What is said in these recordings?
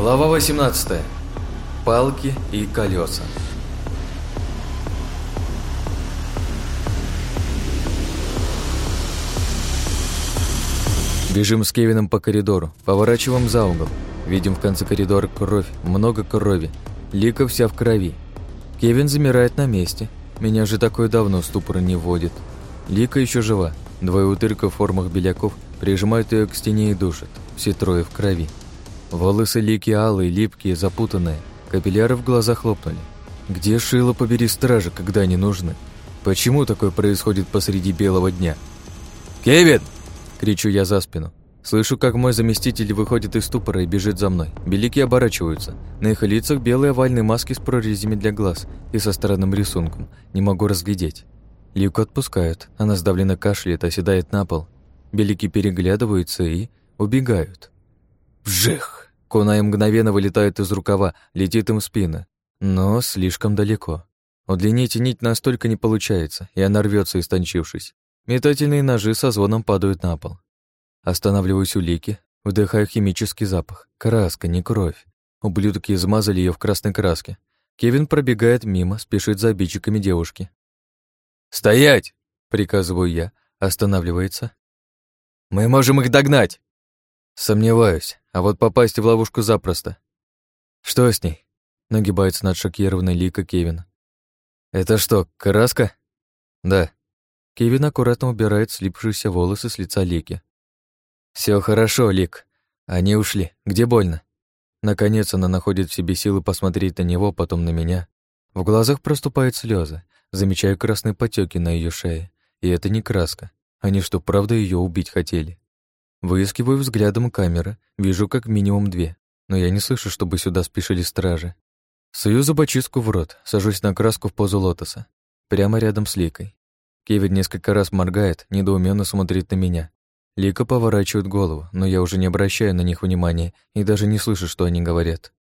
Глава 18. Палки и колеса. Бежим с Кевином по коридору, поворачиваем за угол. Видим в конце коридора кровь, много крови. Лика вся в крови. Кевин замирает на месте. Меня же такое давно ступор не вводит. Лика еще жива. Двое утырка в формах беляков прижимают ее к стене и душат. Все трое в крови. Волосы Лики алые, липкие, запутанные. Капилляры в глазах хлопнули. Где шило побери стражи, когда они нужны? Почему такое происходит посреди белого дня? «Кевин!» – кричу я за спину. Слышу, как мой заместитель выходит из ступора и бежит за мной. Белики оборачиваются. На их лицах белые овальные маски с прорезями для глаз и со странным рисунком. Не могу разглядеть. Лику отпускают. Она сдавленно кашляет, оседает на пол. Белики переглядываются и убегают. Вжих! Куная мгновенно вылетает из рукава, летит им в спину. Но слишком далеко. Удлинить нить настолько не получается, и она рвется, истончившись. Метательные ножи со звоном падают на пол. Останавливаюсь у Лики, вдыхаю химический запах. Краска, не кровь. Ублюдки измазали ее в красной краске. Кевин пробегает мимо, спешит за обидчиками девушки. «Стоять!» — приказываю я, останавливается. «Мы можем их догнать!» Сомневаюсь, а вот попасть в ловушку запросто. Что с ней? Нагибается над шокированной Лика Кевин. Это что, краска? Да. Кевин аккуратно убирает слипшиеся волосы с лица Лики. Все хорошо, Лик. Они ушли. Где больно? Наконец она находит в себе силы посмотреть на него, потом на меня. В глазах проступают слезы. Замечаю красные потеки на ее шее. И это не краска. Они что, правда ее убить хотели? Выискиваю взглядом камеры, вижу как минимум две, но я не слышу, чтобы сюда спешили стражи. Сую зубочистку в рот, сажусь на краску в позу лотоса, прямо рядом с Ликой. Кевин несколько раз моргает, недоуменно смотрит на меня. Лика поворачивает голову, но я уже не обращаю на них внимания и даже не слышу, что они говорят.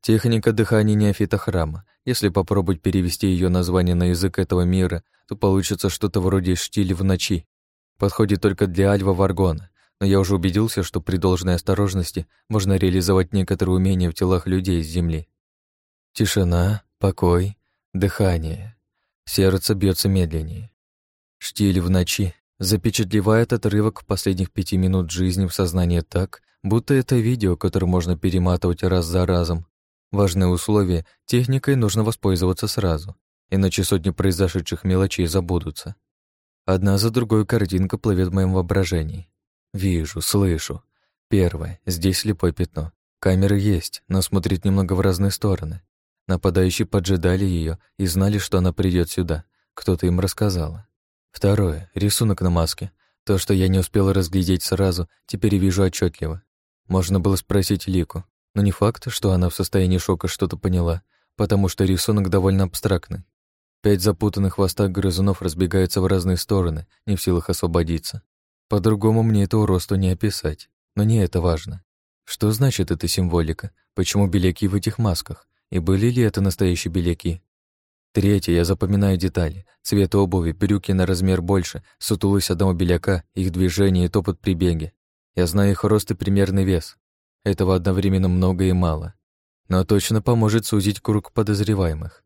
Техника дыхания неофита храма. Если попробовать перевести ее название на язык этого мира, то получится что-то вроде «штиль в ночи». Подходит только для Альва Варгона, но я уже убедился, что при должной осторожности можно реализовать некоторые умения в телах людей с Земли. Тишина, покой, дыхание. Сердце бьется медленнее. Штиль в ночи запечатлевает отрывок последних пяти минут жизни в сознании так, будто это видео, которое можно перематывать раз за разом. Важное условие — техникой нужно воспользоваться сразу, иначе сотни произошедших мелочей забудутся. Одна за другой картинка плывет в моем воображении. Вижу, слышу. Первое. Здесь слепое пятно. Камеры есть, но смотрит немного в разные стороны. Нападающие поджидали ее и знали, что она придет сюда. Кто-то им рассказал. Второе. Рисунок на маске. То, что я не успела разглядеть сразу, теперь вижу отчетливо. Можно было спросить Лику, но не факт, что она в состоянии шока что-то поняла, потому что рисунок довольно абстрактный. Пять запутанных хвостах грызунов разбегаются в разные стороны, не в силах освободиться. По-другому мне это уродство не описать, но не это важно. Что значит эта символика? Почему беляки в этих масках? И были ли это настоящие беляки? Третье, я запоминаю детали. Цвет обуви, брюки на размер больше, сутулость одного беляка, их движение и топот при беге. Я знаю их рост и примерный вес. Этого одновременно много и мало. Но точно поможет сузить круг подозреваемых.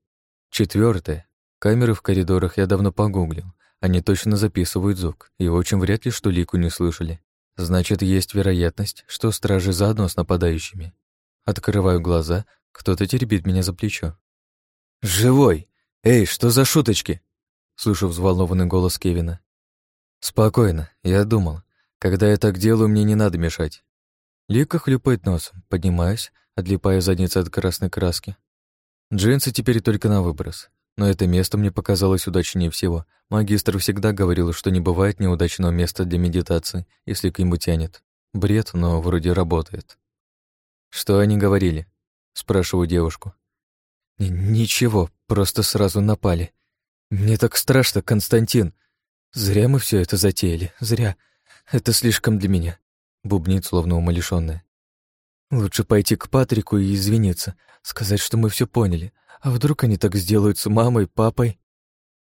Четвертое. Камеры в коридорах я давно погуглил. Они точно записывают звук, и очень вряд ли что Лику не слышали. Значит, есть вероятность, что стражи заодно с нападающими. Открываю глаза, кто-то теребит меня за плечо. «Живой! Эй, что за шуточки?» Слышу взволнованный голос Кевина. «Спокойно, я думал. Когда я так делаю, мне не надо мешать». Лика хлюпает носом, поднимаюсь, отлипая задницу от красной краски. Джинсы теперь только на выброс. Но это место мне показалось удачнее всего. Магистр всегда говорил, что не бывает неудачного места для медитации, если к нему тянет. Бред, но вроде работает. «Что они говорили?» — спрашиваю девушку. «Ничего, просто сразу напали. Мне так страшно, Константин. Зря мы все это затеяли, зря. Это слишком для меня», — бубнит, словно умалишённая. «Лучше пойти к Патрику и извиниться, сказать, что мы все поняли, а вдруг они так сделают с мамой, папой?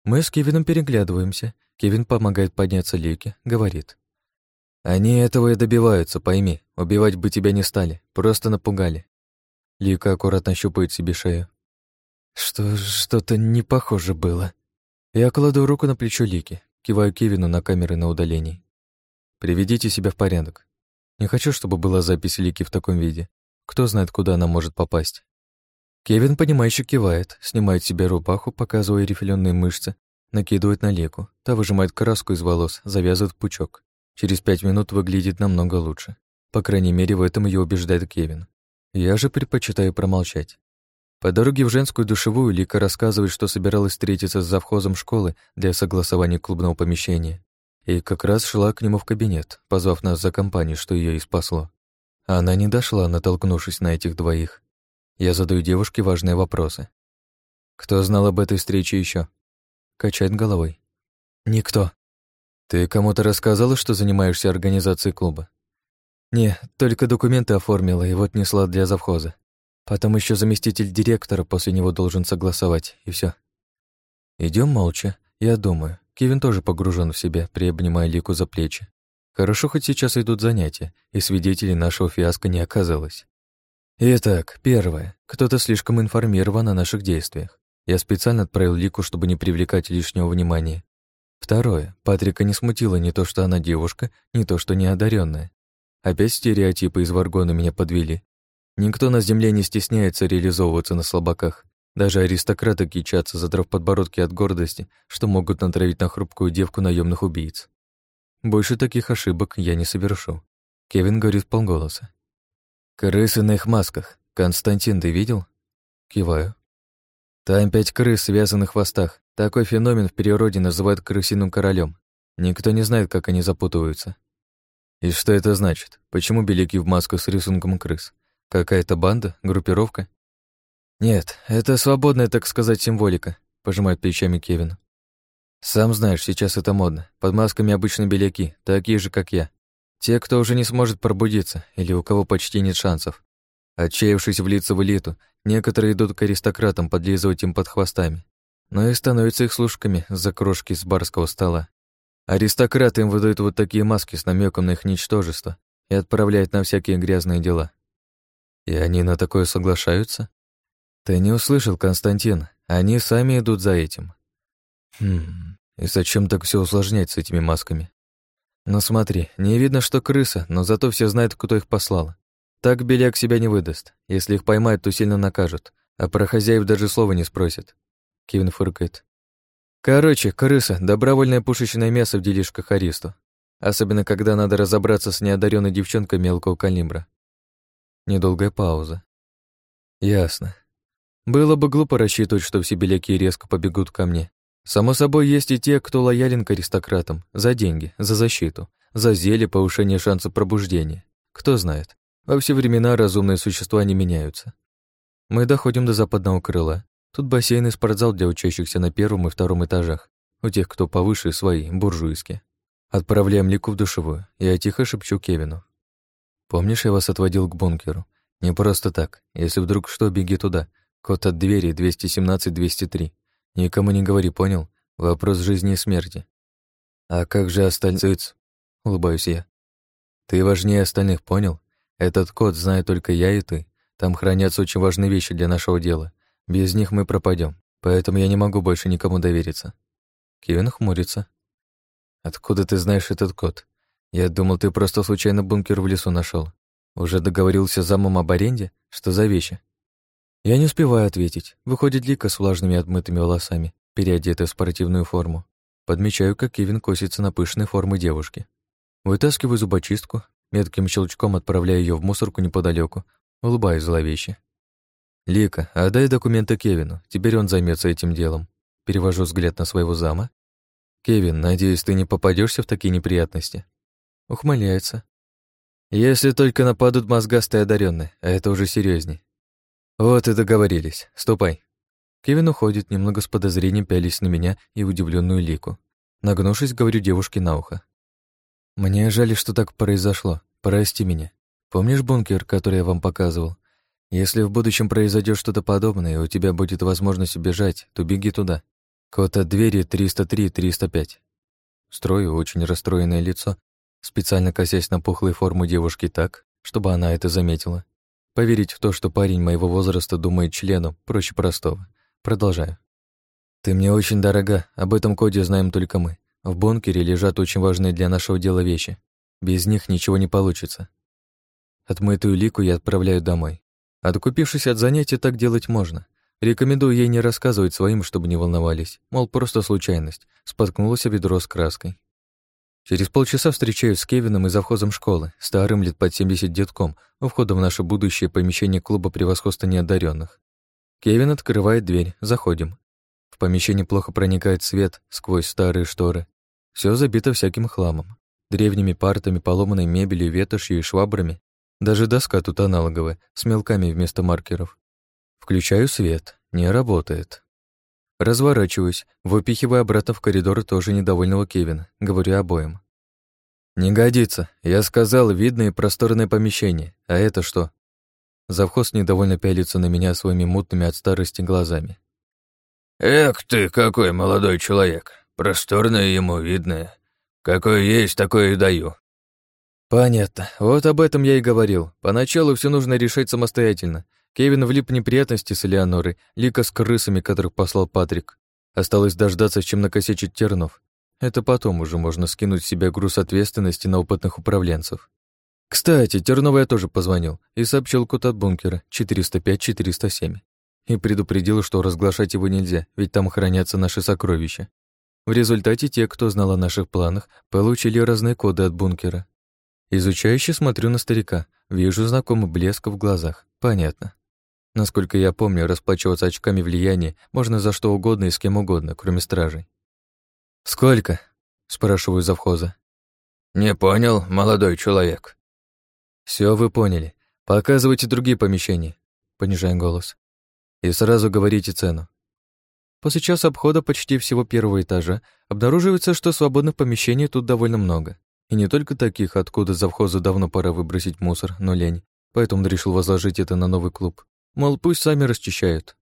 Мы с Кевином переглядываемся. Кевин помогает подняться Лике, говорит. Они этого и добиваются, пойми. Убивать бы тебя не стали, просто напугали. Лика аккуратно щупает себе шею. Что что-то не похоже было. Я кладу руку на плечо Лики, киваю Кевину на камеры на удалении. Приведите себя в порядок. Не хочу, чтобы была запись Лики в таком виде. Кто знает, куда она может попасть. Кевин, понимающе кивает, снимает себе рубаху, показывая рифленые мышцы, накидывает на Леку. Та выжимает краску из волос, завязывает пучок. Через пять минут выглядит намного лучше. По крайней мере, в этом ее убеждает Кевин. Я же предпочитаю промолчать. По дороге в женскую душевую Лика рассказывает, что собиралась встретиться с завхозом школы для согласования клубного помещения. И как раз шла к нему в кабинет, позвав нас за компанию, что ее и спасло. Она не дошла, натолкнувшись на этих двоих. Я задаю девушке важные вопросы. Кто знал об этой встрече еще? Качает головой. Никто. Ты кому-то рассказала, что занимаешься организацией клуба? Не, только документы оформила и вот несла для завхоза. Потом еще заместитель директора после него должен согласовать, и все. Идем молча. Я думаю. Кевин тоже погружен в себя, приобнимая Лику за плечи. Хорошо, хоть сейчас идут занятия, и свидетелей нашего фиаско не оказалось. Итак, первое. Кто-то слишком информирован о наших действиях. Я специально отправил Лику, чтобы не привлекать лишнего внимания. Второе. Патрика не смутило не то, что она девушка, не то, что неодаренная. Опять стереотипы из Варгона меня подвели. Никто на земле не стесняется реализовываться на слабаках. Даже аристократы кичатся, задрав подбородки от гордости, что могут натравить на хрупкую девку наемных убийц. Больше таких ошибок я не совершу. Кевин говорит полголоса. «Крысы на их масках. Константин, ты видел?» Киваю. «Там пять крыс, связанных в хвостах. Такой феномен в природе называют крысиным королем. Никто не знает, как они запутываются. И что это значит? Почему беляки в масках с рисунком крыс? Какая-то банда? Группировка? Нет, это свободная, так сказать, символика, пожимает плечами Кевин. Сам знаешь, сейчас это модно. Под масками обычно беляки, такие же, как я. Те, кто уже не сможет пробудиться, или у кого почти нет шансов. Отчаявшись влиться в элиту, некоторые идут к аристократам подлизывать им под хвостами, но и становятся их служками за крошки с барского стола. Аристократы им выдают вот такие маски с намеком на их ничтожество и отправляют на всякие грязные дела. И они на такое соглашаются? Ты не услышал, Константин, они сами идут за этим. Хм, и зачем так все усложнять с этими масками? Ну смотри, не видно, что крыса, но зато все знают, кто их послал. Так Беляк себя не выдаст. Если их поймают, то сильно накажут, а про хозяев даже слова не спросят. Кивин фыркает. Короче, крыса — добровольное пушечное мясо в делишках Аристу. Особенно, когда надо разобраться с неодаренной девчонкой мелкого калибра. Недолгая пауза. Ясно. Было бы глупо рассчитывать, что все беляки резко побегут ко мне. Само собой, есть и те, кто лоялен к аристократам. За деньги, за защиту, за зелье повышение шанса пробуждения. Кто знает. Во все времена разумные существа не меняются. Мы доходим до западного крыла. Тут бассейн и спортзал для учащихся на первом и втором этажах. У тех, кто повыше, свои, буржуйские. Отправляем Лику в душевую. Я тихо шепчу Кевину. «Помнишь, я вас отводил к бункеру? Не просто так. Если вдруг что, беги туда. Код от двери 217-203. Никому не говори, понял? Вопрос жизни и смерти. А как же остальные? Улыбаюсь я. Ты важнее остальных, понял? Этот код знаю только я и ты. Там хранятся очень важные вещи для нашего дела. Без них мы пропадем, поэтому я не могу больше никому довериться. Кевин хмурится. Откуда ты знаешь этот код? Я думал, ты просто случайно бункер в лесу нашел. Уже договорился с замом об аренде? Что за вещи? Я не успеваю ответить. Выходит Лика с влажными отмытыми волосами, переодетая в спортивную форму. Подмечаю, как Кевин косится на пышной формы девушки. Вытаскиваю зубочистку, метким щелчком отправляю ее в мусорку неподалеку, улыбаюсь зловеще. «Лика, отдай документы Кевину, теперь он займется этим делом». Перевожу взгляд на своего зама. «Кевин, надеюсь, ты не попадешься в такие неприятности?» Ухмыляется. «Если только нападут мозгастые одаренные, а это уже серьезней. «Вот и договорились. Ступай». Кевин уходит, немного с подозрением пялись на меня и удивленную Лику. Нагнувшись, говорю девушке на ухо. «Мне жаль, что так произошло. Прости меня. Помнишь бункер, который я вам показывал? Если в будущем произойдет что-то подобное, и у тебя будет возможность убежать, то беги туда. Код от двери 303-305. Строю очень расстроенное лицо, специально косясь на пухлую форму девушки так, чтобы она это заметила. Поверить в то, что парень моего возраста думает членом, проще простого. Продолжаю. Ты мне очень дорога, об этом коде знаем только мы. В бункере лежат очень важные для нашего дела вещи. Без них ничего не получится. Отмытую лику я отправляю домой. Откупившись от занятий, так делать можно. Рекомендую ей не рассказывать своим, чтобы не волновались. Мол, просто случайность. Споткнулась о ведро с краской. Через полчаса встречаюсь с Кевином и завхозом школы, старым лет под 70 детком, у входа в наше будущее помещение клуба превосходства неодаренных. Кевин открывает дверь, заходим. В помещении плохо проникает свет сквозь старые шторы. Все забито всяким хламом. Древними партами, поломанной мебелью, ветошью и швабрами. Даже доска тут аналоговая, с мелками вместо маркеров. Включаю свет. Не работает. Разворачиваюсь, выпихивая обратно в коридор тоже недовольного Кевина, говорю обоим. «Не годится. Я сказал, видное и просторное помещение. А это что?» Завхоз недовольно пялится на меня своими мутными от старости глазами. «Эх ты, какой молодой человек! Просторное ему видное. Какое есть, такое и даю». «Понятно. Вот об этом я и говорил. Поначалу все нужно решать самостоятельно. Кевин влип в неприятности с Элеонорой, Лика с крысами, которых послал Патрик. Осталось дождаться, чем накосячить Тернов. Это потом уже можно скинуть с себя груз ответственности на опытных управленцев. Кстати, Тернову я тоже позвонил и сообщил код от бункера 405-407. И предупредил, что разглашать его нельзя, ведь там хранятся наши сокровища. В результате те, кто знал о наших планах, получили разные коды от бункера. Изучающе смотрю на старика, вижу знакомый блеск в глазах. Понятно. Насколько я помню, расплачиваться очками влияния можно за что угодно и с кем угодно, кроме стражей. «Сколько?» — спрашиваю завхоза. «Не понял, молодой человек». Все вы поняли. Показывайте другие помещения», — понижая голос. «И сразу говорите цену». После часа обхода почти всего первого этажа обнаруживается, что свободных помещений тут довольно много. И не только таких, откуда завхозу давно пора выбросить мусор, но лень. Поэтому решил возложить это на новый клуб. Мол, пусть сами расчищают.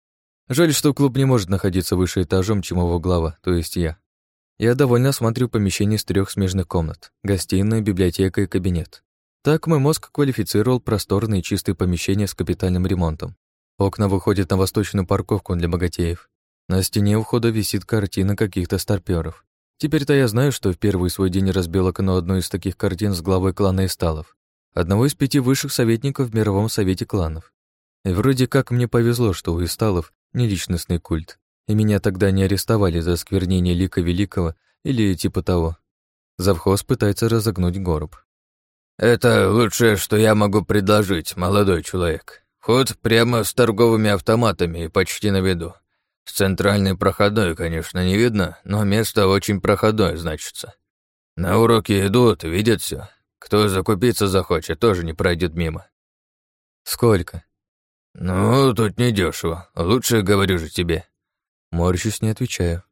Жаль, что клуб не может находиться выше этажом, чем его глава, то есть я. Я довольно осматриваю помещение из трех смежных комнат. Гостиная, библиотека и кабинет. Так мой мозг квалифицировал просторные чистые помещения с капитальным ремонтом. Окна выходят на восточную парковку для богатеев. На стене у входа висит картина каких-то старпёров. Теперь-то я знаю, что в первый свой день разбил окно одной из таких картин с главой клана Исталов, одного из пяти высших советников в Мировом Совете кланов. И вроде как мне повезло, что у Исталов не личностный культ, и меня тогда не арестовали за осквернение лика великого или типа того. Завхоз пытается разогнуть горб. «Это лучшее, что я могу предложить, молодой человек. Вход прямо с торговыми автоматами и почти на виду. С центральной проходной, конечно, не видно, но место очень проходное, значится. На уроки идут, видят все. Кто закупиться захочет, тоже не пройдет мимо». «Сколько?» «Ну, тут не дешево. Лучше говорю же тебе». Морщусь, не отвечаю.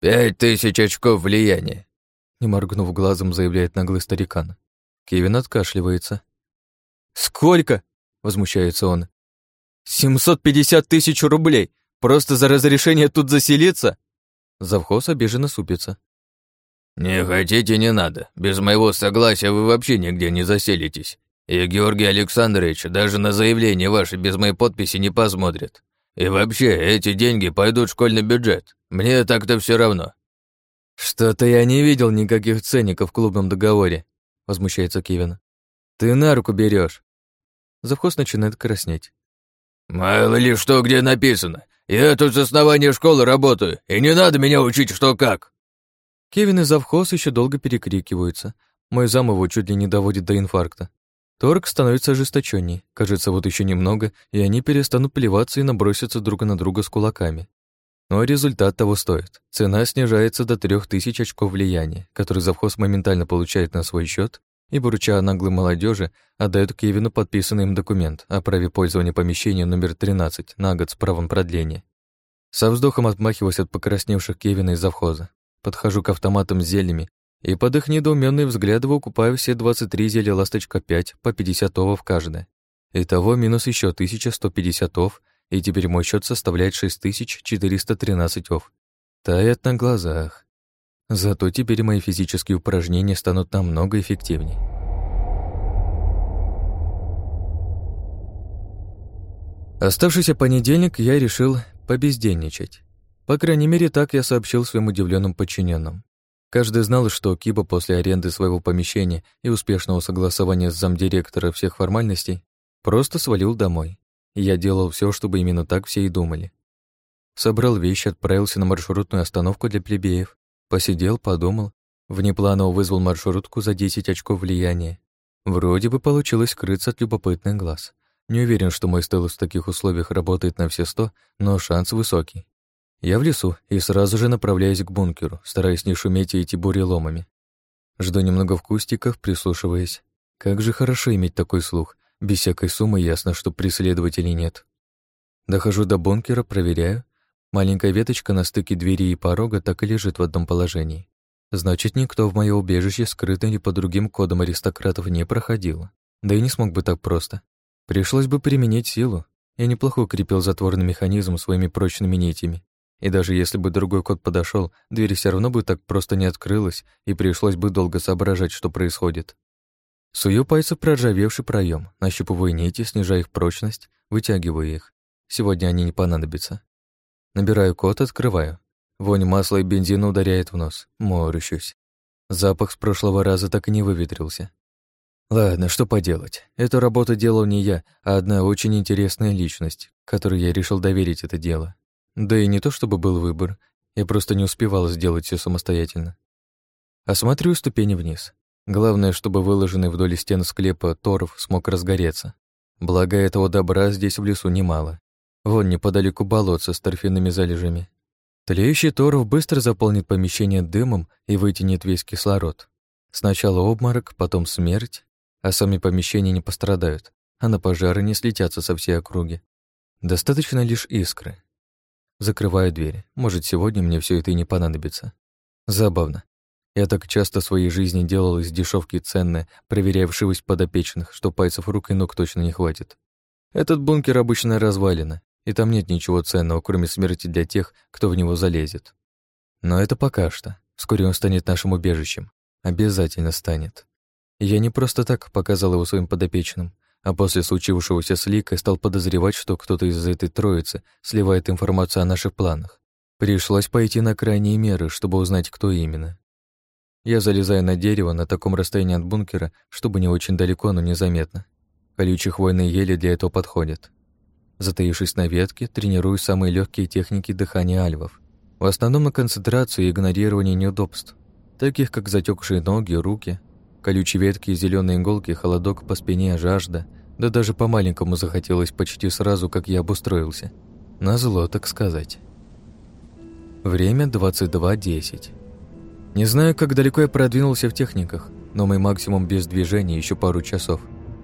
«Пять тысяч очков влияния», — не моргнув глазом, заявляет наглый старикан. Кевин откашливается. «Сколько?» — возмущается он. «Семьсот пятьдесят тысяч рублей! Просто за разрешение тут заселиться?» Завхоз обиженно супится. «Не хотите, не надо. Без моего согласия вы вообще нигде не заселитесь. И Георгий Александрович даже на заявление ваше без моей подписи не посмотрит. И вообще, эти деньги пойдут в школьный бюджет. Мне так-то все равно». «Что-то я не видел никаких ценников в клубном договоре», — возмущается Кевин. «Ты на руку берешь. Завхоз начинает краснеть. «Мало ли что где написано. Я тут с основания школы работаю, и не надо меня учить что как». Кевин и завхоз еще долго перекрикиваются. Мой зам его чуть ли не доводит до инфаркта. Торг становится ожесточенней. Кажется, вот еще немного, и они перестанут плеваться и набросятся друг на друга с кулаками. Но результат того стоит. Цена снижается до трех тысяч очков влияния, которые завхоз моментально получает на свой счет и, поручая наглой молодежи, отдает Кевину подписанный им документ о праве пользования помещения номер 13 на год с правом продления. Со вздохом отмахиваюсь от покрасневших Кевина из завхоза. Подхожу к автоматам с зельями и под их недоуменные взгляды выкупаю все 23 зелья «Ласточка 5» по 50 овов каждое. Итого минус еще 1150 ов, и теперь мой счет составляет 6413 ов. Тает на глазах. Зато теперь мои физические упражнения станут намного эффективнее. Оставшийся понедельник я решил побездельничать. По крайней мере, так я сообщил своим удивленным подчиненным. Каждый знал, что Киба после аренды своего помещения и успешного согласования с замдиректора всех формальностей просто свалил домой. Я делал все, чтобы именно так все и думали. Собрал вещи, отправился на маршрутную остановку для плебеев, посидел, подумал, внепланово вызвал маршрутку за 10 очков влияния. Вроде бы получилось скрыться от любопытных глаз. Не уверен, что мой стелс в таких условиях работает на все сто, но шанс высокий. Я в лесу и сразу же направляюсь к бункеру, стараясь не шуметь и идти буреломами. Жду немного в кустиках, прислушиваясь. Как же хорошо иметь такой слух. Без всякой суммы ясно, что преследователей нет. Дохожу до бункера, проверяю. Маленькая веточка на стыке двери и порога так и лежит в одном положении. Значит, никто в мое убежище, скрыто или по другим кодам аристократов, не проходил. Да и не смог бы так просто. Пришлось бы применить силу. Я неплохо укрепил затворный механизм своими прочными нитями. И даже если бы другой кот подошел, дверь все равно бы так просто не открылась, и пришлось бы долго соображать, что происходит. Сую пальцы в проржавевший проем, нащупываю нити, снижая их прочность, вытягиваю их. Сегодня они не понадобятся. Набираю код, открываю. Вонь масла и бензина ударяет в нос. Морщусь. Запах с прошлого раза так и не выветрился. Ладно, что поделать. Эту работу делал не я, а одна очень интересная личность, которой я решил доверить это дело. Да и не то чтобы был выбор, я просто не успевал сделать все самостоятельно. Осматриваю ступени вниз. Главное, чтобы выложенный вдоль стен склепа торов смог разгореться. Благо этого добра здесь в лесу немало. Вон неподалеку болотца с торфяными залежами. Тлеющий торов быстро заполнит помещение дымом и вытянет весь кислород. Сначала обморок, потом смерть, а сами помещения не пострадают, а на пожары не слетятся со всей округи. Достаточно лишь искры. Закрываю дверь. Может, сегодня мне все это и не понадобится. Забавно. Я так часто в своей жизни делал из дешевки ценное, проверяя вшивость подопечных, что пальцев рук и ног точно не хватит. Этот бункер обычно развалина, и там нет ничего ценного, кроме смерти для тех, кто в него залезет. Но это пока что. Вскоре он станет нашим убежищем. Обязательно станет. Я не просто так показал его своим подопечным, а после случившегося с Ликой стал подозревать, что кто-то из этой троицы сливает информацию о наших планах. Пришлось пойти на крайние меры, чтобы узнать, кто именно. Я залезаю на дерево на таком расстоянии от бункера, чтобы не очень далеко, но незаметно. Колючие хвойные ели для этого подходят. Затаившись на ветке, тренирую самые легкие техники дыхания альвов. В основном на концентрацию и игнорирование неудобств, таких как затекшие ноги, руки, Колючие ветки и зеленые иголки, холодок по спине, жажда. Да даже по-маленькому захотелось почти сразу, как я обустроился. Назло, так сказать. Время 22.10. Не знаю, как далеко я продвинулся в техниках, но мой максимум без движения еще пару часов.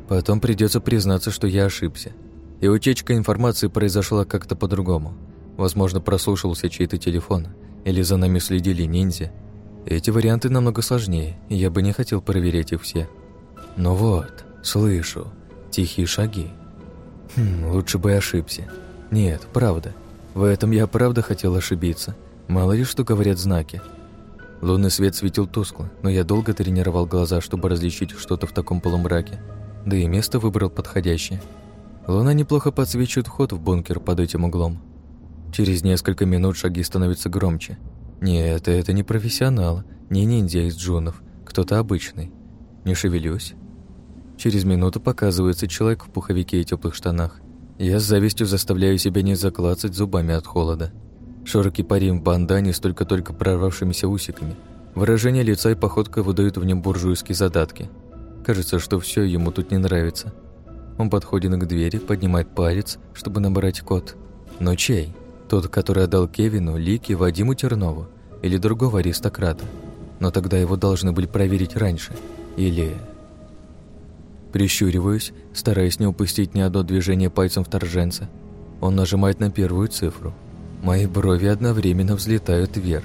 Потом придется признаться, что я ошибся. И утечка информации произошла как-то по-другому. Возможно, прослушался чей-то телефон, или за нами следили ниндзя, эти варианты намного сложнее, и я бы не хотел проверять их все. Но вот, слышу, тихие шаги. Хм, лучше бы ошибся. Нет, правда. В этом я правда хотел ошибиться. Мало ли что говорят знаки. Лунный свет светил тускло, но я долго тренировал глаза, чтобы различить что-то в таком полумраке. Да и место выбрал подходящее. Луна неплохо подсвечивает вход в бункер под этим углом. Через несколько минут шаги становятся громче – нет, это не профессионал, не ниндзя из джунов, кто-то обычный. Не шевелюсь. Через минуту показывается человек в пуховике и теплых штанах. Я с завистью заставляю себя не заклацать зубами от холода. Широкий парень в бандане с только-только прорвавшимися усиками. Выражение лица и походка выдают в нем буржуйские задатки. Кажется, что все ему тут не нравится. Он подходит к двери, поднимает палец, чтобы набрать код. Но чей? Тот, который отдал Кевину, Лике, Вадиму Тернову или другого аристократа. Но тогда его должны были проверить раньше. Или... Прищуриваюсь, стараясь не упустить ни одно движение пальцем вторженца. Он нажимает на первую цифру. Мои брови одновременно взлетают вверх.